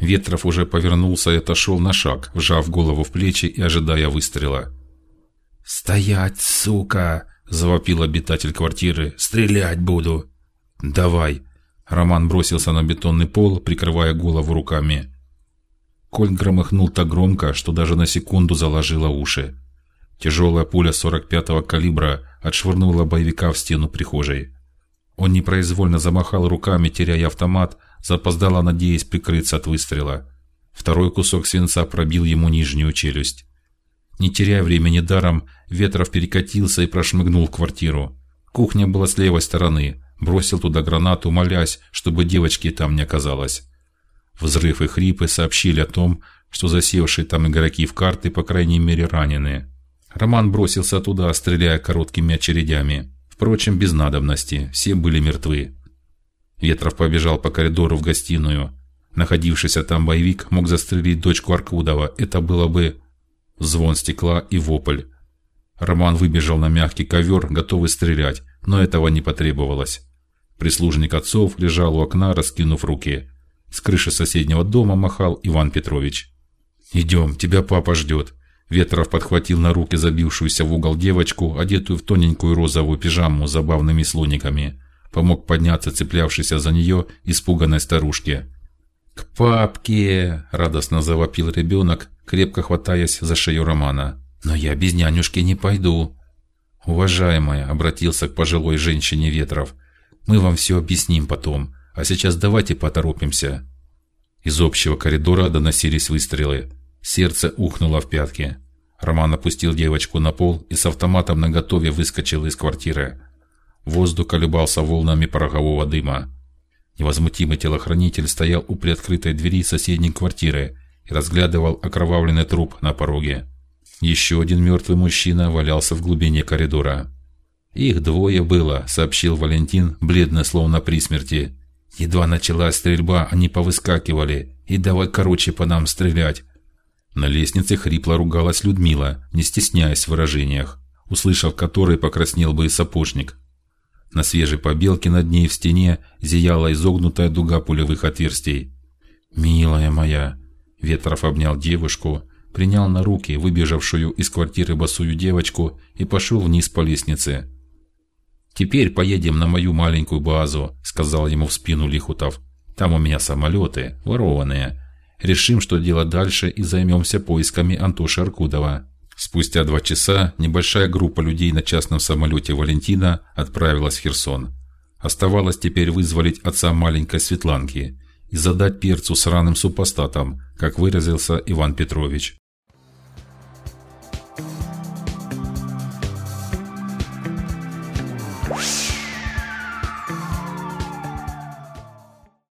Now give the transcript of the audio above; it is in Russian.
Ветров уже повернулся и отошел на шаг, вжав голову в плечи и ожидая выстрела. Стоять, сука! завопил обитатель квартиры. Стрелять буду. Давай. Роман бросился на бетонный пол, прикрывая голову руками. Коль громыхнул так громко, что даже на секунду заложило уши. Тяжелая пуля 45-го калибра отшвырнула боевика в стену прихожей. Он непроизвольно замахал руками, теряя автомат, запоздало надеясь прикрыться от выстрела. Второй кусок свинца пробил ему нижнюю челюсть. Не теряя времени даром, Ветров перекатился и прошмыгнул в квартиру. Кухня была с левой стороны. Бросил туда гранату, молясь, чтобы девочки там не оказалось. Взрыв и хрипы сообщили о том, что засевшие там игроки в карты, по крайней мере, ранены. Роман бросился туда, стреляя короткими очередями. Впрочем, без надобности, все были мертвы. Ветров побежал по коридору в гостиную. Находившийся там боевик мог застрелить дочку Аркудова. Это было бы звон стекла и вопль. Роман выбежал на мягкий ковер, готовый стрелять, но этого не потребовалось. Прислужник отцов лежал у окна, раскинув руки. С крыши соседнего дома махал Иван Петрович. Идем, тебя папа ждет. Ветров подхватил на руки забившуюся в угол девочку, одетую в тоненькую розовую пижаму с забавными слониками. Помог подняться цеплявшейся за нее испуганной старушке. К папке! радостно завопил ребенок, крепко хватаясь за шею Романа. Но я без нянюшки не пойду. Уважаемая, обратился к пожилой женщине Ветров. Мы вам все объясним потом, а сейчас давайте поторопимся. Из общего коридора доносились выстрелы. Сердце ухнуло в пятки. Роман опустил девочку на пол и с автоматом наготове выскочил из квартиры. Воздух колебался волнами порохового дыма. Невозмутимый телохранитель стоял у приоткрытой двери соседней квартиры и разглядывал окровавленный труп на пороге. Еще один мертвый мужчина валялся в глубине коридора. Их двое было, сообщил Валентин, бледно, словно при смерти. Едва началась стрельба, они повыскакивали и давай короче по нам стрелять. На лестнице хрипло ругалась Людмила, не стесняясь в выражениях, услышав который покраснел бы и сапожник. На свежей побелке над ней в стене зияла изогнутая дуга пулевых отверстий. Милая моя, Ветров обнял девушку, принял на руки выбежавшую из квартиры босую девочку и пошел вниз по лестнице. Теперь поедем на мою маленькую базу, сказал ему в спину Лихутов. Там у меня самолеты ворованные. Решим, что делать дальше, и займемся поисками Антоши Аркудова. Спустя два часа небольшая группа людей на частном самолете Валентина отправилась в Херсон. Оставалось теперь вызволить отца маленькой Светланки и задать перцу сраным супостатам, как выразился Иван Петрович. you